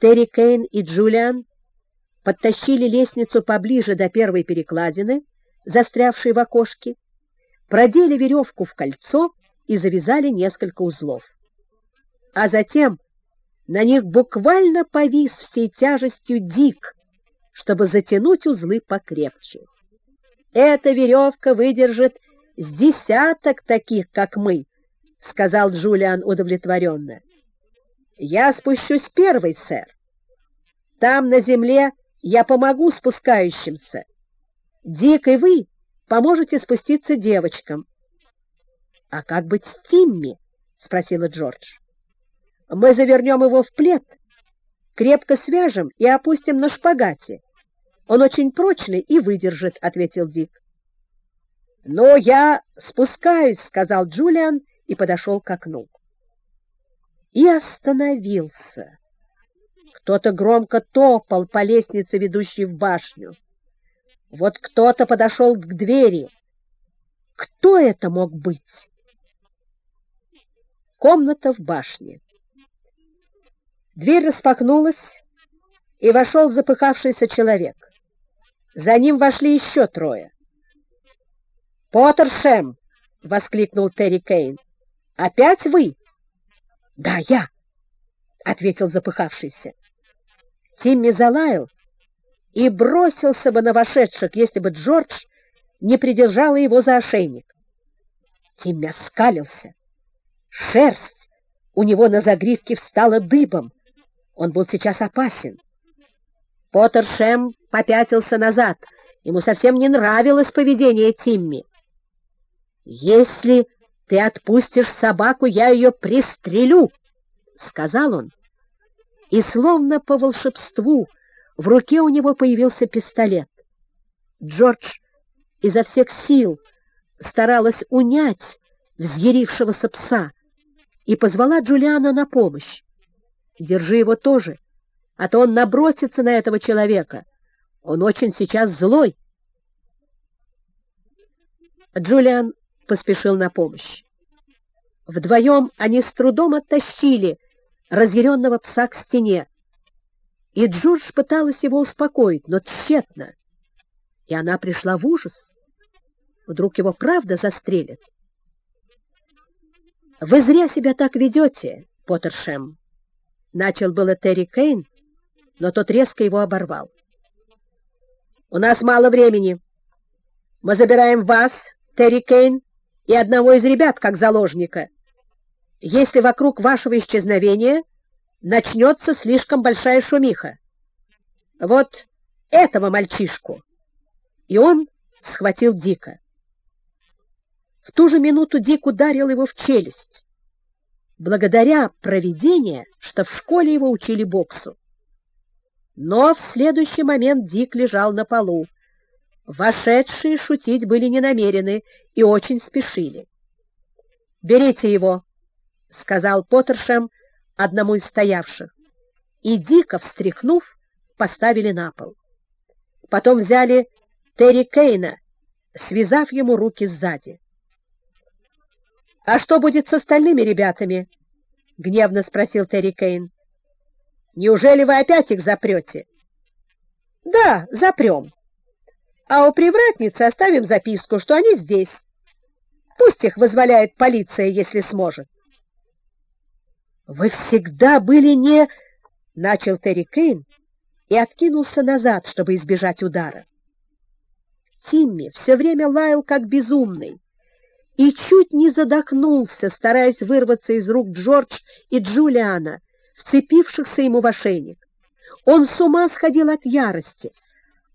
Терри Кейн и Джулиан подтащили лестницу поближе до первой перекладины, застрявшей в окошке, продели веревку в кольцо и завязали несколько узлов. А затем на них буквально повис всей тяжестью Дик, чтобы затянуть узлы покрепче. Эта веревка выдержит с десяток таких, как мы, — сказал Джулиан удовлетворенно. Я спущусь первый, сэр. Там, на земле, я помогу спускающимся. Дик и вы поможете спуститься девочкам. — А как быть с Тимми? — спросила Джордж. — Мы завернем его в плед, крепко свяжем и опустим на шпагате. Он очень прочный и выдержит, — ответил Дик. — Но я спускаюсь, — сказал Джулиан и подошел к окну. И остановился. Кто-то громко топал по лестнице, ведущей в башню. Вот кто-то подошел к двери. Кто это мог быть? Комната в башне. Дверь распахнулась, и вошел запыхавшийся человек. За ним вошли еще трое. «Поттершем!» — воскликнул Терри Кейн. «Опять вы?» «Да, я!» — ответил запыхавшийся. Тимми залаял, и бросился бы на вошедших, если бы Джордж не придержала его за ошейник. Тимми оскалился. Шерсть у него на загривке встала дыбом. Он был сейчас опасен. Поттер Шем попятился назад. Ему совсем не нравилось поведение Тимми. «Если ты отпустишь собаку, я ее пристрелю», — сказал он. И словно по волшебству в руке у него появился пистолет. Джордж изо всех сил старалась унять взъярившегося пса и позвала Джулиана на помощь. «Держи его тоже, а то он набросится на этого человека. Он очень сейчас злой». Джулиан поспешил на помощь. Вдвоем они с трудом оттащили разъяренного пса к стене, и Джордж пыталась его успокоить, но тщетно. И она пришла в ужас. Вдруг его правда застрелят? «Вы зря себя так ведете, Поттершем!» Начал было Терри Кейн, но тот резко его оборвал. «У нас мало времени. Мы забираем вас, Терри Кейн, и одного из ребят как заложника. Если вокруг вашего исчезновения начнется слишком большая шумиха. Вот этого мальчишку. И он схватил Дика. В ту же минуту Дик ударил его в челюсть, благодаря проведению, что в школе его учили боксу. Но в следующий момент Дик лежал на полу. Вошедшие шутить были не намерены и очень спешили. «Берите его», — сказал Поттершем, одному из стоявших, и, дико встряхнув, поставили на пол. Потом взяли Терри Кейна, связав ему руки сзади. — А что будет с остальными ребятами? — гневно спросил Терри Кейн. — Неужели вы опять их запрете? — Да, запрем. А у привратницы оставим записку, что они здесь. Пусть их вызволяет полиция, если сможет. «Вы всегда были не...» — начал Терри Кейн и откинулся назад, чтобы избежать удара. Тимми все время лаял как безумный и чуть не задохнулся, стараясь вырваться из рук Джордж и Джулиана, вцепившихся ему в ошейник. Он с ума сходил от ярости,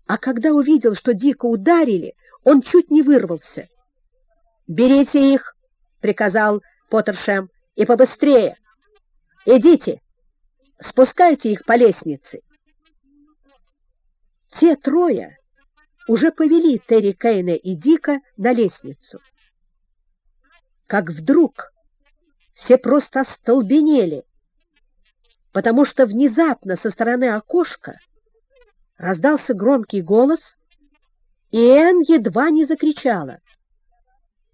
а когда увидел, что дико ударили, он чуть не вырвался. «Берите их!» — приказал Поттершем. «И побыстрее!» Идите, спускайте их по лестнице. Те трое уже повели Терри Кейна и Дика на лестницу. Как вдруг все просто остолбенели, потому что внезапно со стороны окошка раздался громкий голос, и Энн едва не закричала.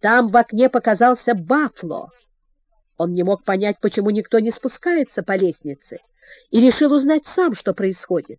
Там в окне показался Бафло — он не мог понять, почему никто не спускается по лестнице. и решил узнать сам, что происходит.